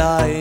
time.